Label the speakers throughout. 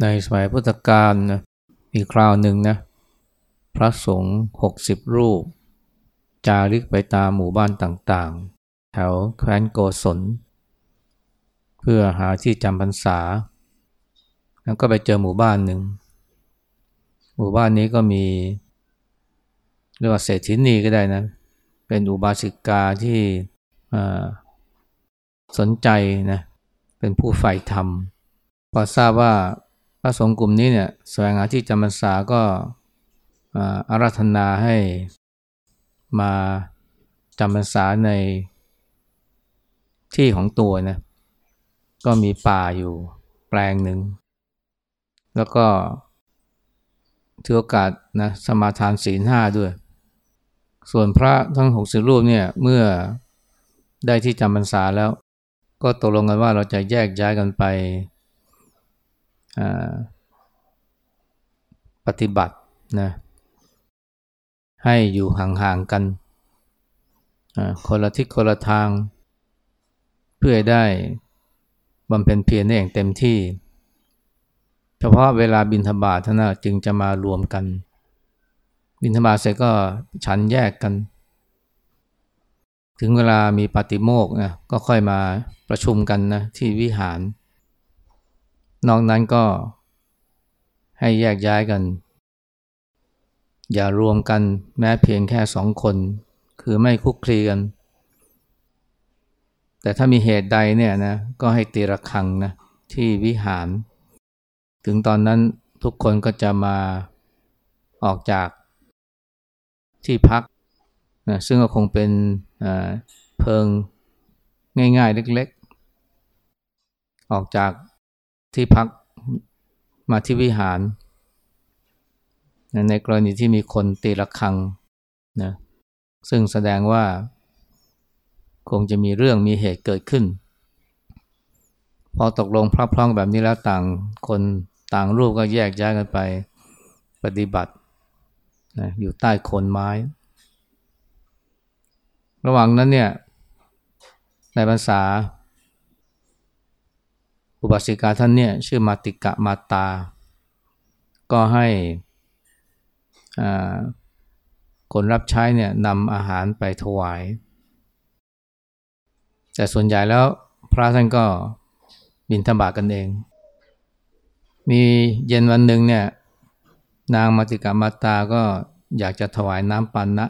Speaker 1: ในสมัยพุทธกาลนะมีคราวหนึ่งนะพระสงฆ์หกสิบรูป จาริกไปตามหมู่บ้านต่างๆ แถวแคว้นโกศล เพื่อหาที่จำพรรษา แล้วก็ไปเจอหมู่บ้านหนึ่ง หมู่บ้านนี้ก็มีเรียกว่าเศรษฐินีก็ได้นะ เป็นอุบาสิกาที่สนใจนะเป็นผู้ใฝ่ธรรมพอทราบว่า พระสงฆ์กลุ่มนี้เนี่ยแสวงหาที่จำพรรษาก็อาราธนาให้มาจำพรรษาในที่ของตัวนะก็มีป่าอยู่แปลงหนึ่ง แล้วก็ถือโอกาสนะสมาทานศีลห้าด้วย ส่วนพระทั้งหกสิบรูปเนี่ยเมื่อได้ที่จำพรรษาแล้ว ก็ตกลงกันว่าเราจะแยกย้ายกันไป ปฏิบัตินะให้อยู่ห่างๆกันคนละทิศคนละทาง เพื่อได้บำเพ็ญเพียรได้อย่างเต็มที่ เฉพาะเวลาบินธบาตเท่านั้นจึงจะมารวมกัน บินธบาตเสร็จก็ฉันแยกกัน ถึงเวลามีปฏิโมกนะก็ค่อยมาประชุมกันนะที่วิหาร นอกนั้นก็ให้แยกย้ายกัน อย่ารวมกันแม้เพียงแค่สองคน คือไม่คุกคลีกัน แต่ถ้ามีเหตุใดเนี่ยนะก็ให้ตีระฆังนะที่วิหาร ถึงตอนนั้นทุกคนก็จะมาออกจากที่พักนะซึ่งก็คงเป็นเพิงง่ายๆเล็กๆ ออกจาก ที่พักมาที่วิหาร ในกรณีที่มีคนตีระฆังนะซึ่งแสดงว่า คงจะมีเรื่องมีเหตุเกิดขึ้น พอตกลงพระพร่องแบบนี้แล้วต่างคนต่างรูปก็แยกย้ายกันไปปฏิบัตินะอยู่ใต้โคนไม้ ระหว่างนั้นเนี่ยในภาษา อุบาสิกาท่านเนี่ยชื่อมาติกะมาตา ก็ให้คนรับใช้เนี่ยนำอาหารไปถวาย แต่ส่วนใหญ่แล้วพระท่านก็บินธบากันเอง มีเย็นวันหนึ่งเนี่ยนางมาติกามาตาก็อยากจะถวายน้ำปันนะ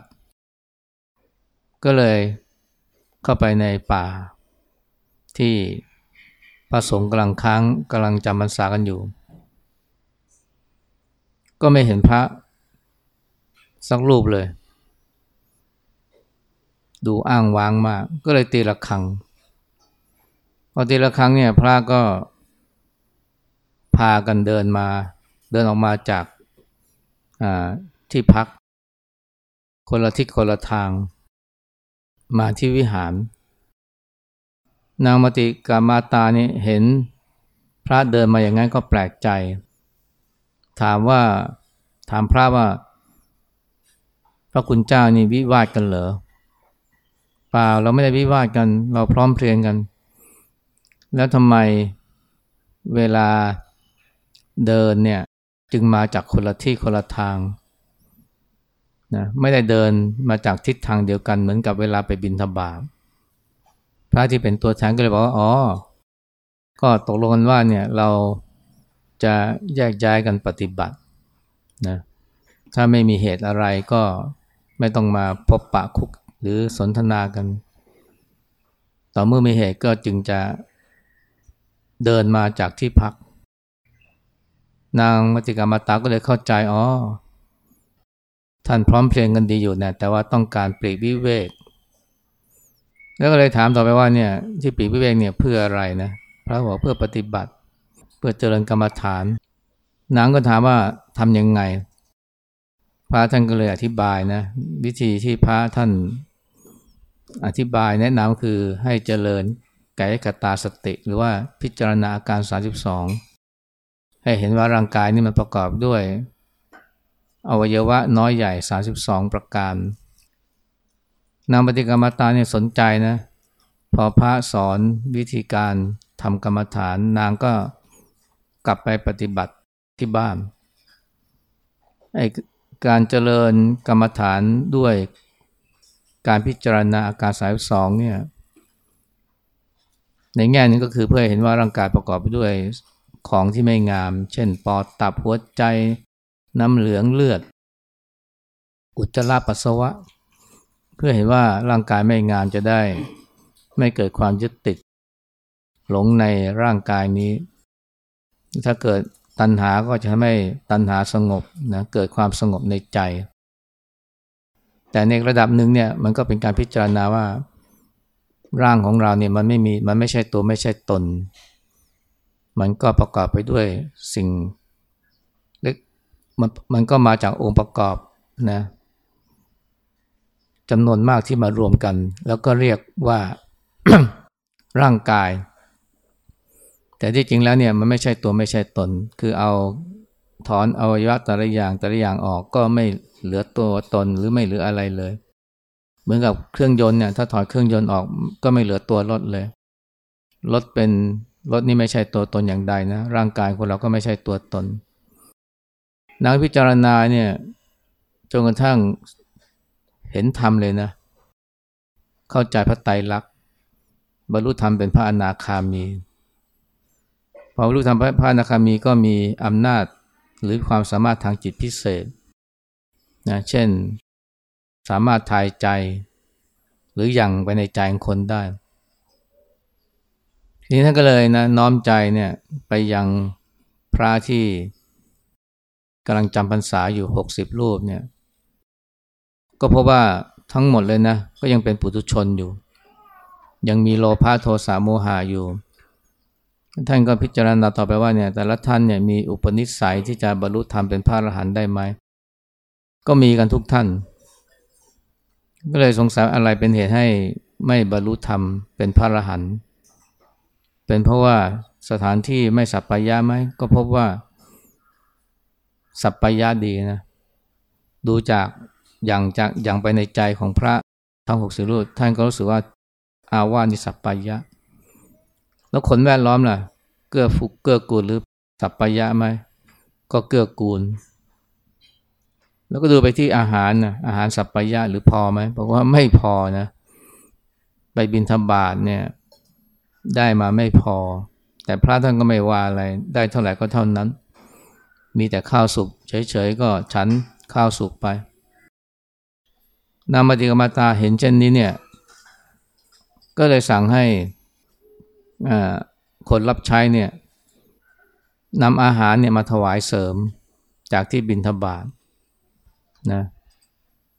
Speaker 1: ก็เลยเข้าไปในป่าที่ พระสงฆ์กำลังค้างกำลังจำพรรษากันอยู่ ก็ไม่เห็นพระสักรูปเลย ดูอ้างว้างมาก ก็เลยตีละครังพอตีละครังเนี่ยพระก็พากันเดินมา เดินออกมาจากที่พัก คนละทิศคนละทาง มาที่วิหาร นางมติกามาตานี่เห็นพระเดินมาอย่างนั้นก็แปลกใจ ถามว่าถามพระว่า พระคุณเจ้านี่วิวาทกันเหรอเปล่าเราไม่ได้วิวาทกัน เราพร้อมเพรียงกัน แล้วทำไมเวลาเดินเนี่ยจึงมาจากคนละที่คนละทางนะไม่ได้เดินมาจากทิศทางเดียวกันเหมือนกับเวลาไปบินธบาต พระที่เป็นตัวแทนก็เลยบอกว่าอ๋อ ก็ตกลงกันว่าเนี่ยเราจะแยกย้ายกันปฏิบัตินะถ้าไม่มีเหตุอะไรก็ไม่ต้องมาพบปะคุกหรือสนทนากัน ต่อเมื่อมีเหตุก็จึงจะเดินมาจากที่พัก นางมัติกามาตาก็เลยเข้าใจอ๋อท่านพร้อมเพรียงกันดีอยู่นะแต่ว่าต้องการปลีกวิเวก แล้วก็เลยถามต่อไปว่าเนี่ยที่ปีวิเวกเนี่ยเพื่ออะไรนะพระบอกเพื่อปฏิบัติ เพื่อเจริญกรรมฐานนางก็ถามว่าทํำยังไง พระท่านก็เลยอธิบายนะวิธีที่พระท่านอธิบายแนะนำคือให้เจริญกายกตาสติ หรือว่าพิจารณาอาการ 32 ให้เห็นว่าร่างกายนี่มันประกอบด้วย อวัยวะน้อยใหญ่ 32 ประการ นางปฏิกรรมตาเนี่ยสนใจนะ พอพระสอนวิธีการทำกรรมฐาน นางก็กลับไปปฏิบัติที่บ้านไอการเจริญกรรมฐานด้วยการพิจารณาอาการสายสองเนี่ยในแง่นึงก็คือเพื่อเห็นว่าร่างกายประกอบไปด้วยของที่ไม่งาม เช่น ปอดตับหัวใจ น้ำเหลืองเลือด อุจจาระปัสสาวะ พื่อเห็นว่าร่างกายไม่งามจะได้ไม่เกิดความยึดติด หลงในร่างกายนี้ ถ้าเกิดตัณหาก็จะทำให้ตัณหาสงบนะเกิดความสงบในใจ แต่ในระดับหนึ่งเนี่ยมันก็เป็นการพิจารณาว่า ร่างของเราเนี่ยมันไม่มีมันไม่ใช่ตัวไม่ใช่ตน มันก็ประกอบไปด้วยสิ่งเล็กมันมันก็มาจากองค์ประกอบนะ จำนวนมากที่มารวมกัน แล้วก็เรียกว่าร่างกาย แต่ที่จริงแล้วเนี่ยมันไม่ใช่ตัวไม่ใช่ตน คือเอาถอนอวัยวะแต่ละอย่างแต่ละอย่างออกก็ไม่เหลือตัวตนหรือไม่เหลืออะไรเลย เหมือนกับเครื่องยนต์เนี่ยถ้าถอดเครื่องยนต์ออกก็ไม่เหลือตัวรถเลยรถเป็นรถนี่ไม่ใช่ตัวตนอย่างใดนะร่างกายของเราก็ไม่ใช่ตัวตน นักพิจารณาเนี่ยจนกระทั่ง เห็นธรรมเลยนะ เข้าใจพระไตรลักษณ์บรรลุธรรมเป็นพระอนาคามีพอบรรลุธรรมพระอนาคามีก็มีอำนาจหรือความสามารถทางจิตพิเศษนะเช่นสามารถทายใจ หรือยังไปในใจของคนได้ทีนี้ท่านก็เลยนะน้อมใจเนี่ยไปยังพระที่กำลังจำพรรษาอยู่หกสิบรูปเนี่ย ก็พบว่าทั้งหมดเลยนะ ก็ยังเป็นปุถุชนอยู่ ยังมีโลภะโทสะโมหะอยู่ ท่านก็พิจารณาต่อไปว่าเนี่ยแต่ละท่านเนี่ยมีอุปนิสัยที่จะบรรลุธรรมเป็นพระอรหันต์ได้ไหม ก็มีกันทุกท่าน ก็เลยสงสัยอะไรเป็นเหตุให้ไม่บรรลุธรรมเป็นพระอรหันต์เป็นเพราะว่าสถานที่ไม่สัปปายะไหมก็พบว่า สัปปายะดีนะ ดูจาก อย่างจากอย่างไปในใจของพระทั้งหกสิรูปท่านก็รู้สึกว่าอาวานิสัปปายะ แล้วคนแวดล้อมล่ะ เกื้อฟุกเกื้อกูลหรือสัปปายะไหมก็เกื้อกูล แล้วก็ดูไปที่อาหารนะอาหารสัพพยะหรือพอไหมบอกว่าไม่พอนะ ไปบินธบาตเนี่ยได้มาไม่พอ แต่พระท่านก็ไม่ว่าอะไร ได้เท่าไหร่ก็เท่านั้น มีแต่ข้าวสุกเฉยๆก็ฉันข้าวสุกไป นามติกมาตาเห็นเช่นนี้เนี่ย ก็เลยสั่งให้คนรับใช้เนี่ยนำอาหารเนี่ยมาถวายเสริมจากที่บินทบาทนะ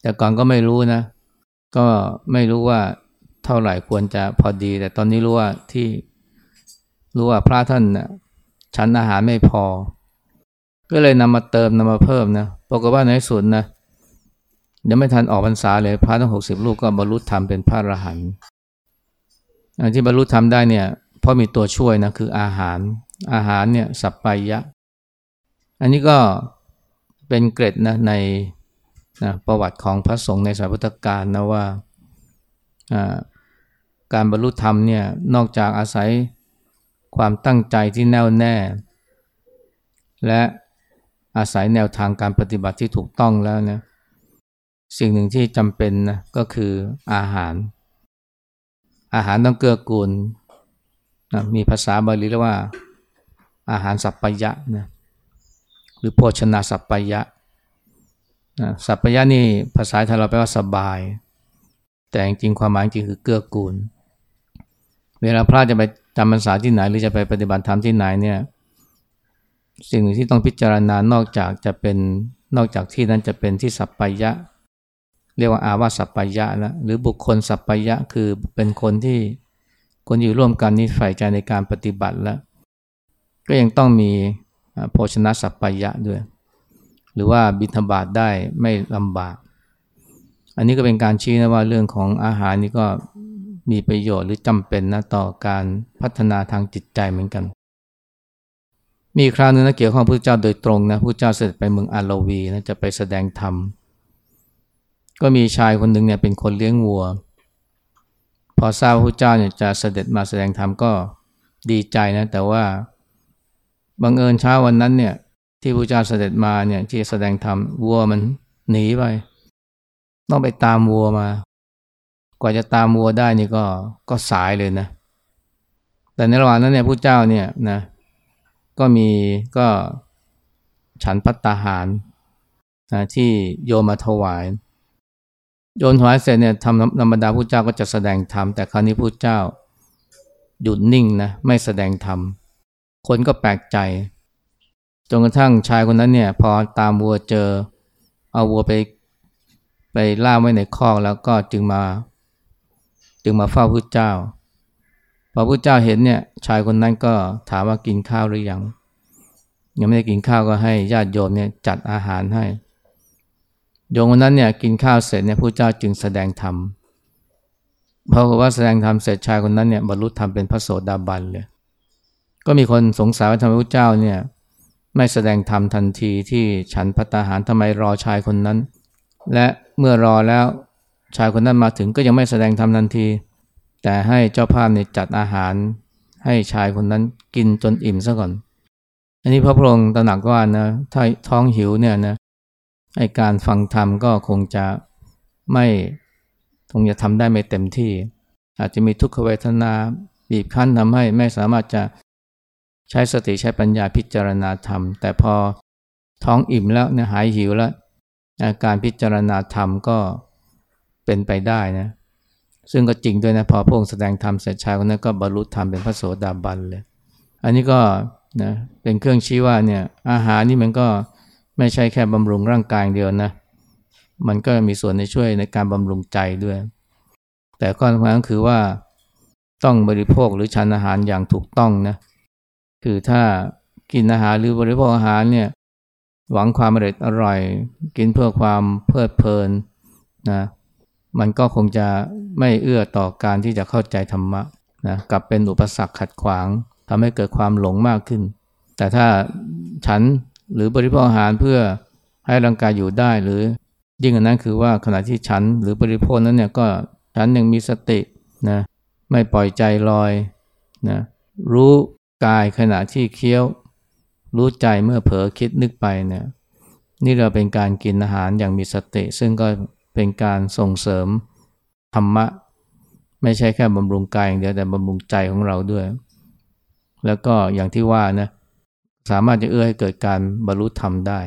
Speaker 1: แต่ก่อนก็ไม่รู้นะ ก็ไม่รู้ว่าเท่าไหร่ควรจะพอดี แต่ตอนนี้รู้ว่าที่รู้ว่าพระท่านนะชั้นอาหารไม่พอ ก็เลยนำมาเติมนำมาเพิ่มนะปรากฏว่าในสุดนะ ยวไม่ทันออกพรรษาเลยพระทั้งหกสิบลูกก็บรรลุธรรมเป็นพระอรหันต์ที่บรรลุธรรมได้เนี่ยเพราะมีตัวช่วยนะคืออาหาร อาหารเนี่ยสัพพยะ อันนี้ก็เป็นเกร็ดนะในนะประวัติของพระสงฆ์ในสายพุทธกาลนะว่าการบรรลุธรรมเนี่ยนอกจากอาศัยความตั้งใจที่แน่วแน่ และอาศัยแนวทางการปฏิบัติที่ถูกต้องแล้วนะ สิ่งหนึ่งที่จำเป็นนะก็คืออาหาร อาหารต้องเกื้อกูลนะมีภาษาบาลีเรียกว่า อาหารสัพพยะนะหรือโภชนาสัพพยะนะสัพพยะนี่ภาษาไทยเราแปลว่าสบาย แต่จริงความหมายจริงคือเกื้อกูล เวลาพระจะไปจำพรรษาที่ไหนหรือจะไปปฏิบัติธรรมที่ไหนเนี่ยสิ่งที่ต้องพิจารณานอกจากจะเป็นนอกจากที่นั้นจะเป็นที่สัพพยะ เรียกว่าอาวาสัพพยะนะหรือบุคคลสัพพยะคือเป็นคนที่คนอยู่ร่วมกันนี่ใฝ่ใจในการปฏิบัติแล้ว ก็ยังต้องมีโภชนะสัพพยะด้วย หรือว่าบิณฑบาตได้ไม่ลำบาก อันนี้ก็เป็นการชี้นะว่าเรื่องของอาหารนี่ก็มีประโยชน์หรือจำเป็นนะต่อการพัฒนาทางจิตใจเหมือนกัน มีคราวนึงนะเกี่ยวข้องพระเจ้าโดยตรงนะพระเจ้าเสด็จไปเมืองอาลวีนะจะไปแสดงธรรม ก็มีชายคนหนึ่งเนี่ยเป็นคนเลี้ยงวัว พอทราบพระเจ้าเนี่ยจะเสด็จมาแสดงธรรมก็ดีใจนะแต่ว่าบังเอิญเช้าวันนั้นเนี่ยที่พระเจ้าเสด็จมาเนี่ยที่แสดงธรรมวัวมันหนีไป ต้องไปตามวัวมา กว่าจะตามวัวได้นี่ก็ก็สายเลยนะ แต่ในระหว่างนั้นเนี่ยพระเจ้าเนี่ยนะก็มีก็ฉันพัตตาหารนะที่โยมมาถวาย โยนถวายเสร็จเนี่ยทำธรรมดาพระเจ้าก็จะแสดงธรรมแต่คราวนี้พระเจ้าหยุดนิ่งนะไม่แสดงธรรมคนก็แปลกใจจนกระทั่งชายคนนั้นเนี่ย พอตามวัวเจอ เอาวัวไปไปล่าไว้ในคอกแล้วก็จึงมา จึงมาเฝ้าพระเจ้า พอพระเจ้าเห็นเนี่ย ชายคนนั้นก็ถามว่ากินข้าวหรือยังยังไม่ได้กินข้าวก็ให้ญาติโยมเนี่ยจัดอาหารให้ โยมคนนั้นเนี่ยกินข้าวเสร็จเนี่ยพระเจ้าจึงแสดงธรรมเพราะว่าแสดงธรรมเสร็จชายคนนั้นเนี่ยบรรลุธรรมเป็นพระโสดาบันเลยก็มีคนสงสัยว่าทำไมพระเจ้าเนี่ยไม่แสดงธรรมทันทีที่ฉันพัตาหารทำไมรอชายคนนั้น และเมื่อรอแล้วชายคนนั้นมาถึงก็ยังไม่แสดงธรรมทันที แต่ให้เจ้าภาพเนี่ยจัดอาหาร ให้ชายคนนั้นกินจนอิ่มซะก่อน อันนี้พระพงศ์ตระหนักว่านะถ้าท้องหิวเนี่ยนะ ไอการฟังธรรมก็คงจะไม่คงจะทำได้ไม่เต็มที่ อาจจะมีทุกขเวทนาบีบคั้นทำให้ไม่สามารถจะใช้สติใช้ปัญญาพิจารณาธรรม แต่พอท้องอิ่มแล้วเนี่ยหายหิวแล้วการพิจารณาธรรมก็เป็นไปได้นะซึ่งก็จริงด้วยนะพอพระองค์แสดงธรรมเสร็จชายคนนั้นก็บรรลุธรรมเป็นพระโสดาบันเลย อันนี้ก็นะเป็นเครื่องชี้ว่าเนี่ยอาหารนี่มันก็ ไม่ใช่แค่บำรุงร่างกายเดียวนะ มันก็มีส่วนในช่วยในการบำรุงใจด้วย แต่ข้อสำคัญคือว่าต้องบริโภคหรือฉันอาหารอย่างถูกต้องนะ คือถ้ากินอาหารหรือบริโภคอาหารเนี่ยหวังความอร่อยอร่อย กินเพื่อความเพลิดเพลินนะมันก็คงจะไม่เอื้อต่อการที่จะเข้าใจธรรมะนะกลับเป็นอุปสรรคขัดขวางทำให้เกิดความหลงมากขึ้น แต่ถ้าฉัน หรือบริโภคอาหารเพื่อให้ร่างกายอยู่ได้หรือ ยิ่งกว่านั้นคือว่าขณะที่ฉันหรือบริโภคนั้นเนี่ยก็ฉันยังมีสตินะไม่ปล่อยใจลอยนะรู้กายขณะที่เคี้ยว รู้ใจเมื่อเผลอคิดนึกไปเนี่ยนี่เราเป็นการกินอาหารอย่างมีสติ ซึ่งก็เป็นการส่งเสริมธรรมะ ไม่ใช่แค่บำรุงกายอย่างเดียวแต่บำรุงใจของเราด้วย แล้วก็อย่างที่ว่านะ สามารถจะเอื้อให้เกิดการบรรลุธรรมได้